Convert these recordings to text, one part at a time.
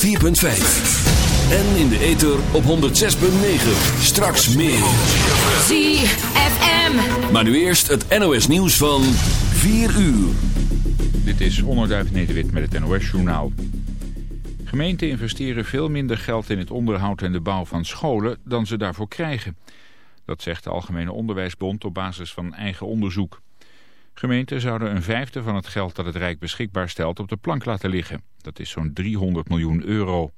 104.5. En in de ether op 106.9. Straks meer. ZFM. Maar nu eerst het NOS nieuws van 4 uur. Dit is Onderduif Nederwit met het NOS Journaal. Gemeenten investeren veel minder geld in het onderhoud en de bouw van scholen dan ze daarvoor krijgen. Dat zegt de Algemene Onderwijsbond op basis van eigen onderzoek. Gemeenten zouden een vijfde van het geld dat het Rijk beschikbaar stelt op de plank laten liggen. Dat is zo'n 300 miljoen euro.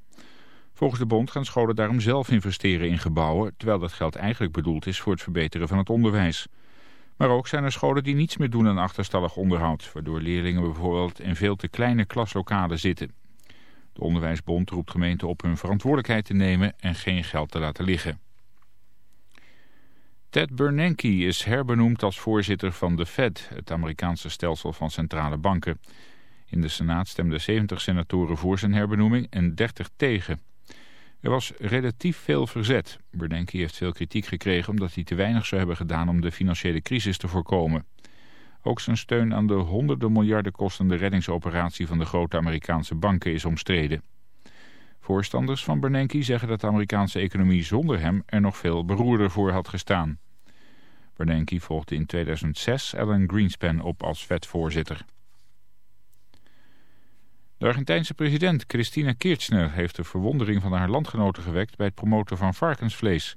Volgens de bond gaan scholen daarom zelf investeren in gebouwen... terwijl dat geld eigenlijk bedoeld is voor het verbeteren van het onderwijs. Maar ook zijn er scholen die niets meer doen aan achterstallig onderhoud... waardoor leerlingen bijvoorbeeld in veel te kleine klaslokalen zitten. De Onderwijsbond roept gemeenten op hun verantwoordelijkheid te nemen... en geen geld te laten liggen. Ted Bernanke is herbenoemd als voorzitter van de Fed, het Amerikaanse stelsel van centrale banken. In de Senaat stemden 70 senatoren voor zijn herbenoeming en 30 tegen. Er was relatief veel verzet. Bernanke heeft veel kritiek gekregen omdat hij te weinig zou hebben gedaan om de financiële crisis te voorkomen. Ook zijn steun aan de honderden miljarden kostende reddingsoperatie van de grote Amerikaanse banken is omstreden. Voorstanders van Bernanke zeggen dat de Amerikaanse economie zonder hem er nog veel beroerder voor had gestaan. Bernanke volgde in 2006 Alan Greenspan op als vetvoorzitter. De Argentijnse president Cristina Kirchner heeft de verwondering van haar landgenoten gewekt bij het promoten van varkensvlees.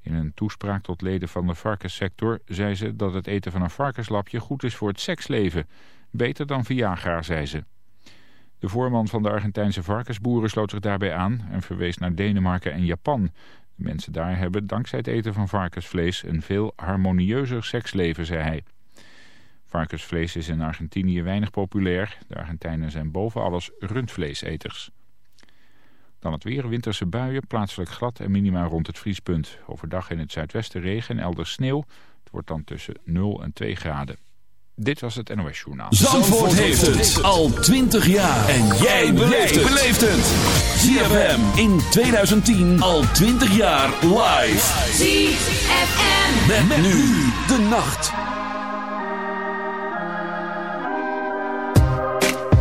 In een toespraak tot leden van de varkenssector zei ze dat het eten van een varkenslapje goed is voor het seksleven. Beter dan Viagra, zei ze. De voorman van de Argentijnse varkensboeren sloot zich daarbij aan en verwees naar Denemarken en Japan. De mensen daar hebben dankzij het eten van varkensvlees een veel harmonieuzer seksleven, zei hij. Varkensvlees is in Argentinië weinig populair. De Argentijnen zijn boven alles rundvleeseters. Dan het weer, winterse buien, plaatselijk glad en minima rond het vriespunt. Overdag in het zuidwesten regen en elders sneeuw. Het wordt dan tussen 0 en 2 graden. Dit was het NOS Journaal. Zandvoort, heeft het al 20 jaar. En jij beleeft het. ZFM in 2010 al 20 jaar live. ZFM. Met, met nu de nacht.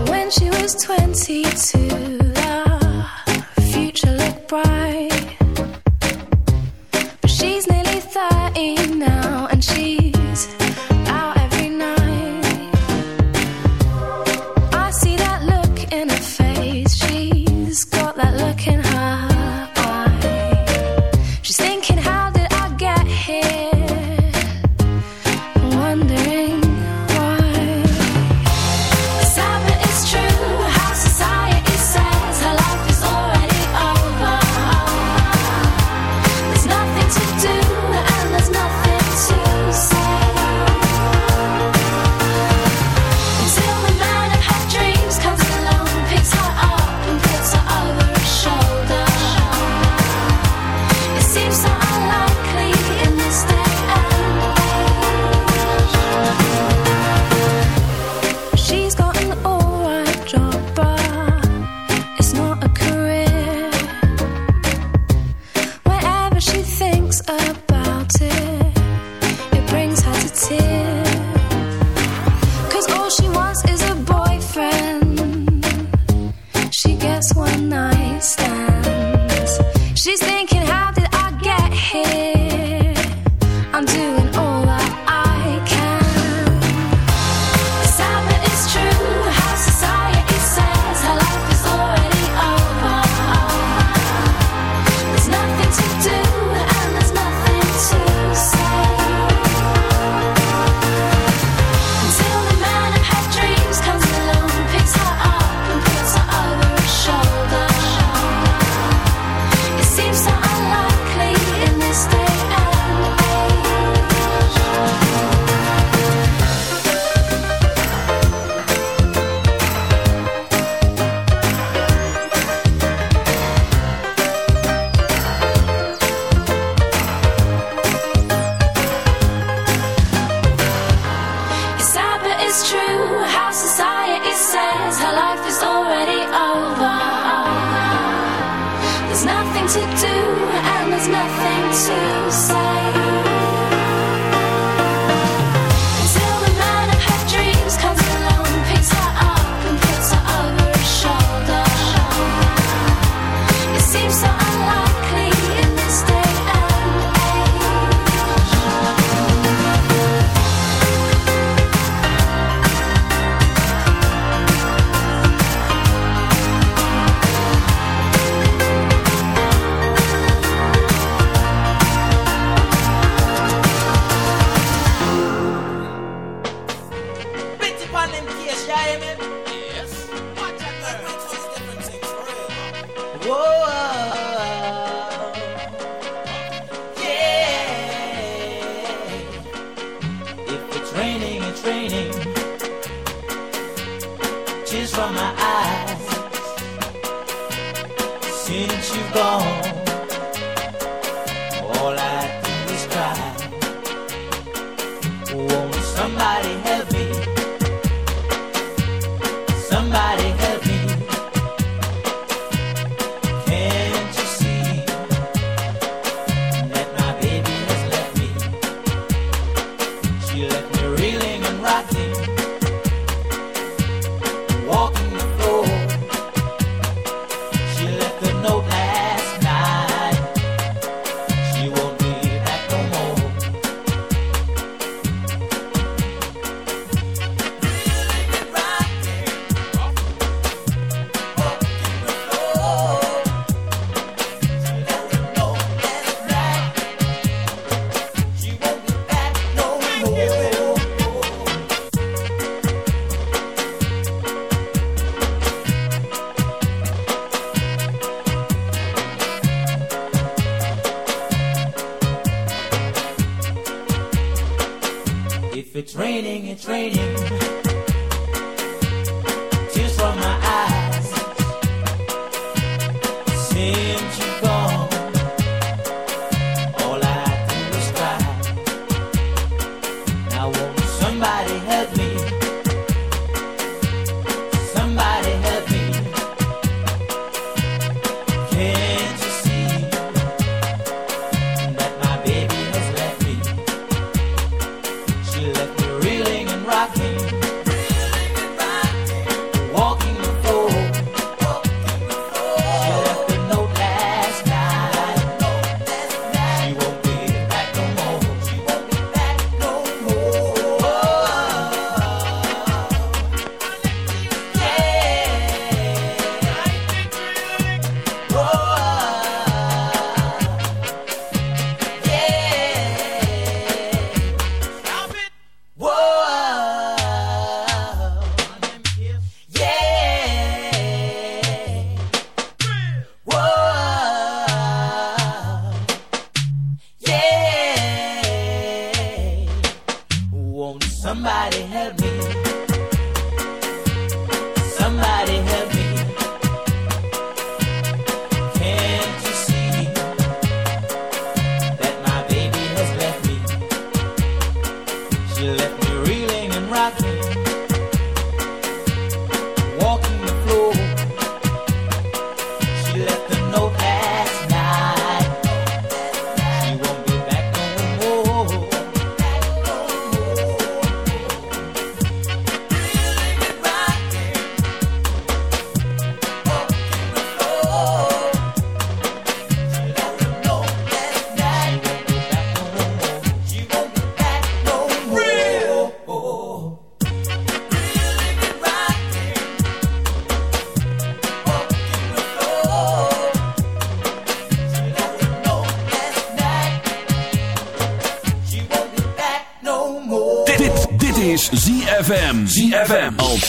When she was 22, the future looked bright. But she's nearly 30 now and she's ZFM.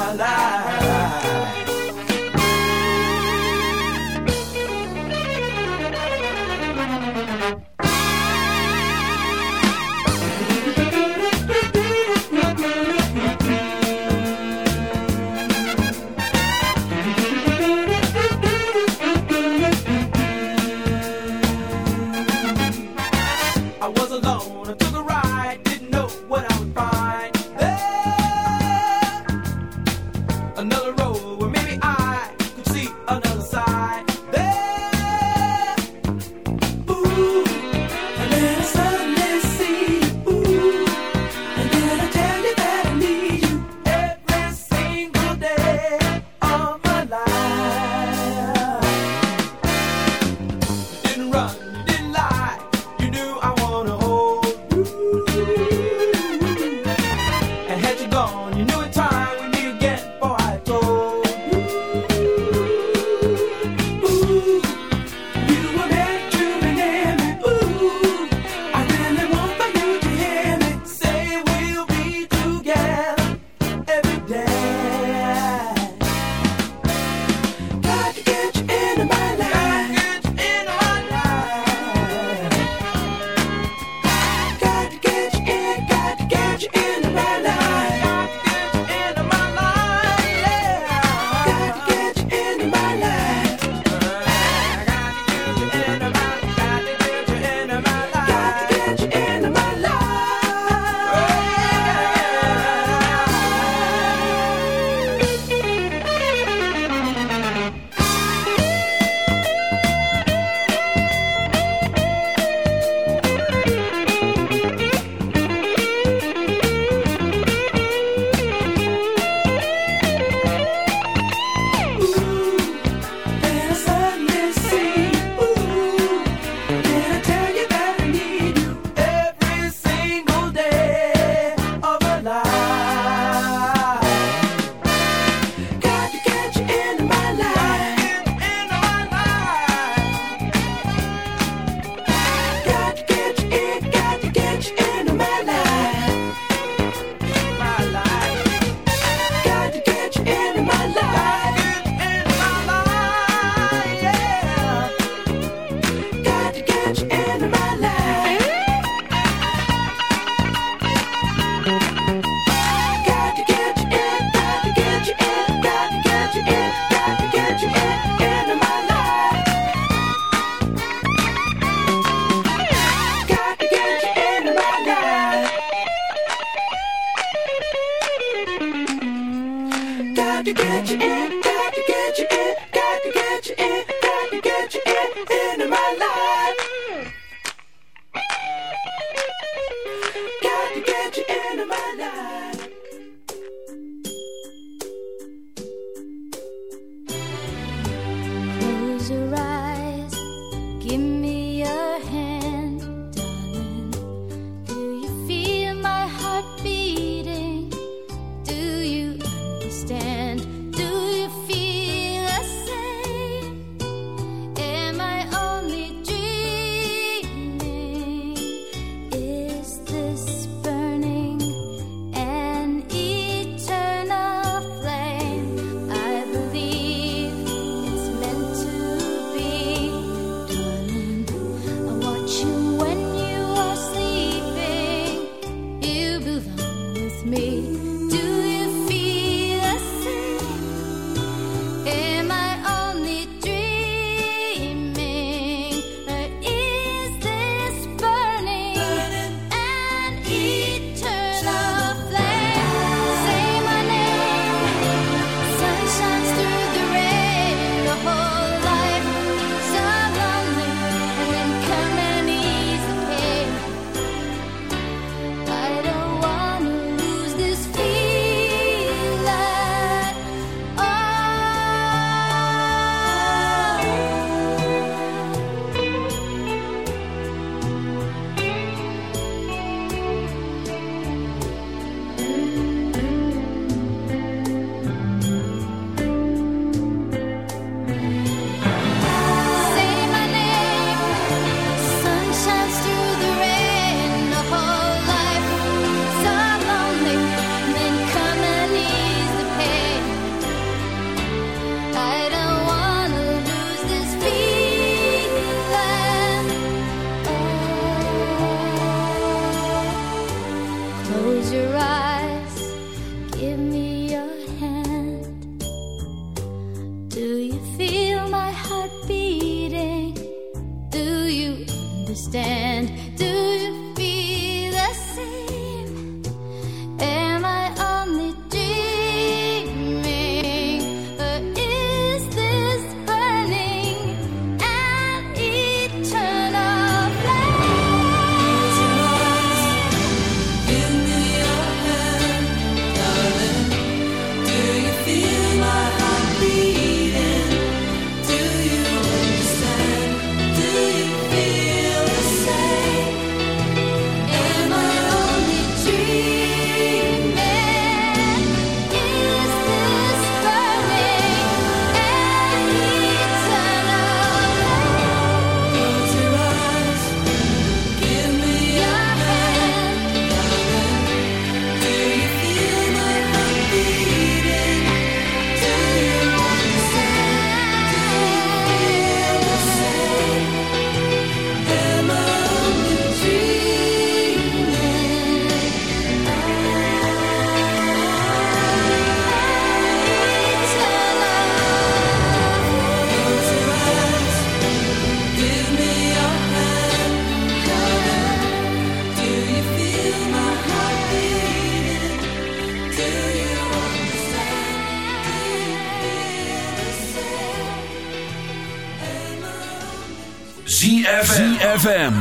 my life.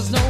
there's no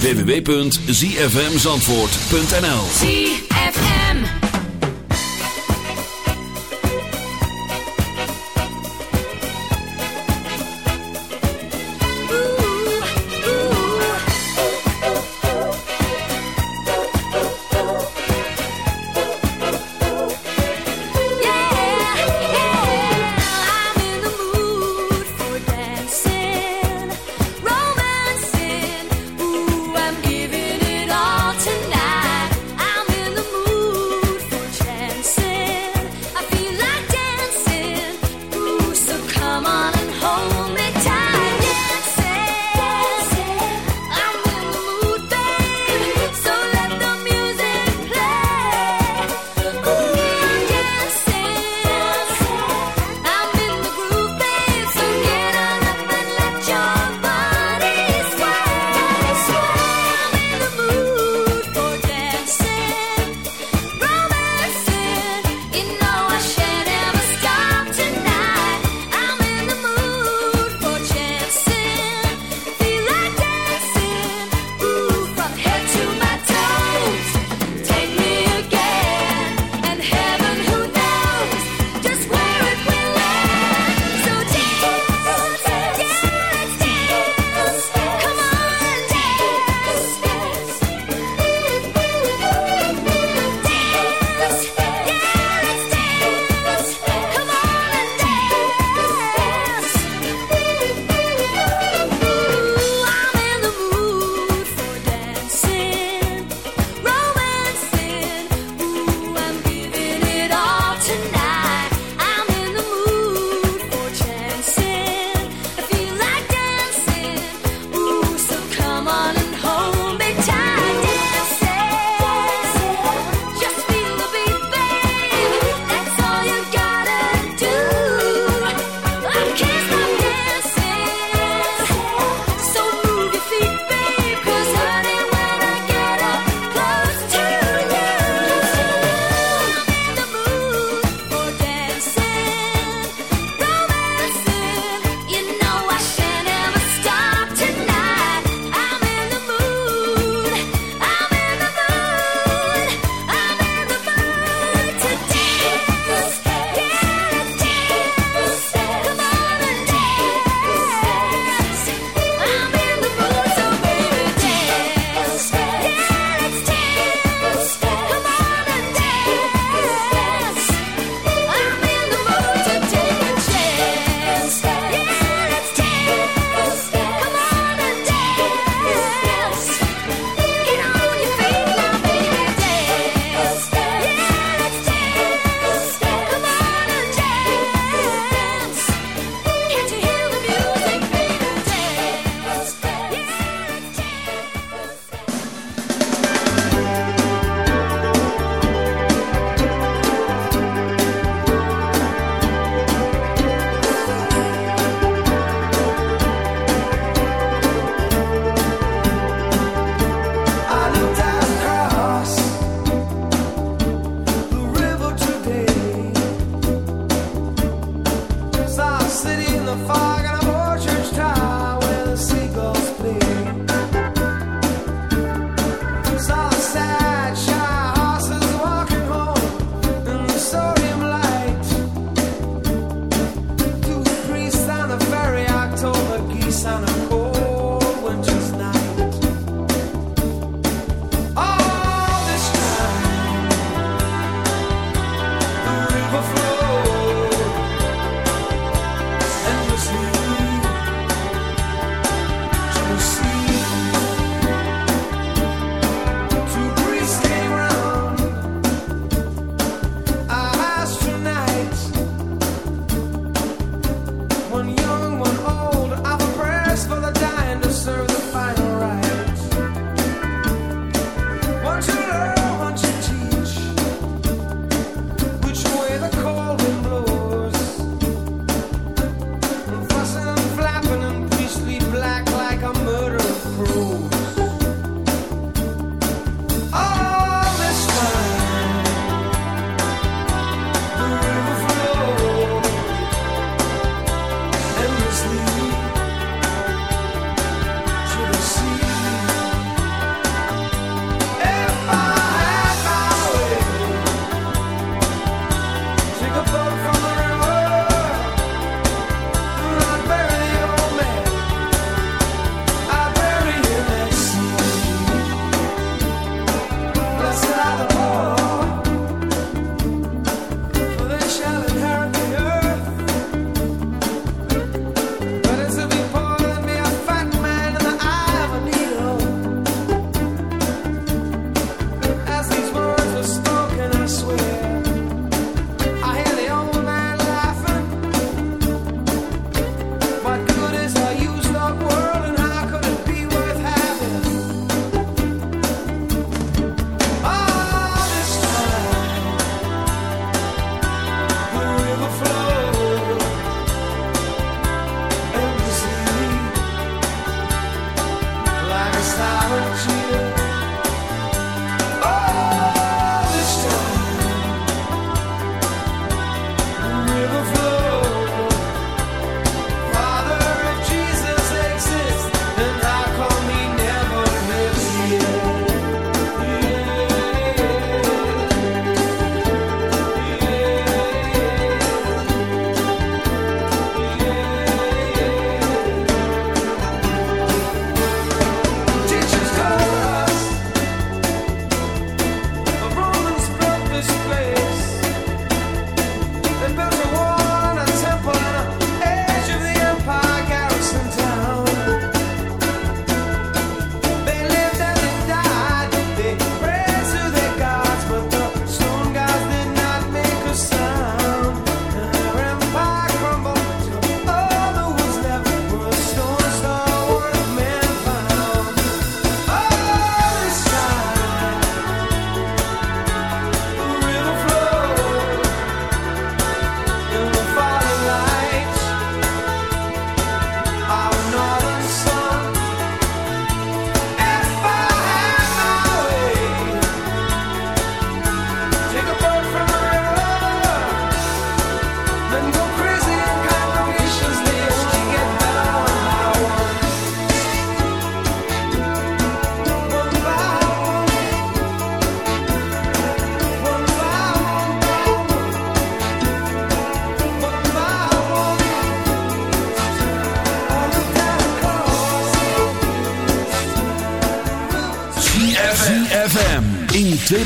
www.zfmzandvoort.nl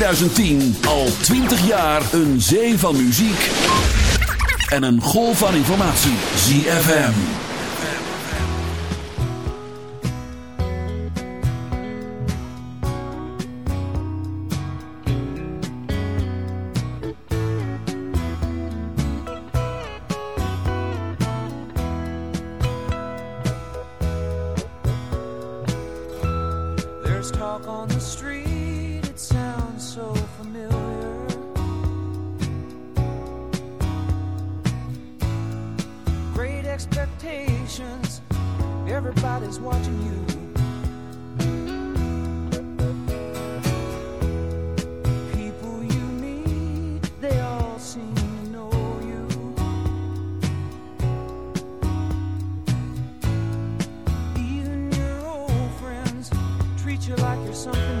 2010 al 20 jaar een zee van muziek en een golf van informatie. ZFM. There's talk on the street Familiar. Great expectations. Everybody's watching you. People you meet, they all seem to know you. Even your old friends treat you like you're something.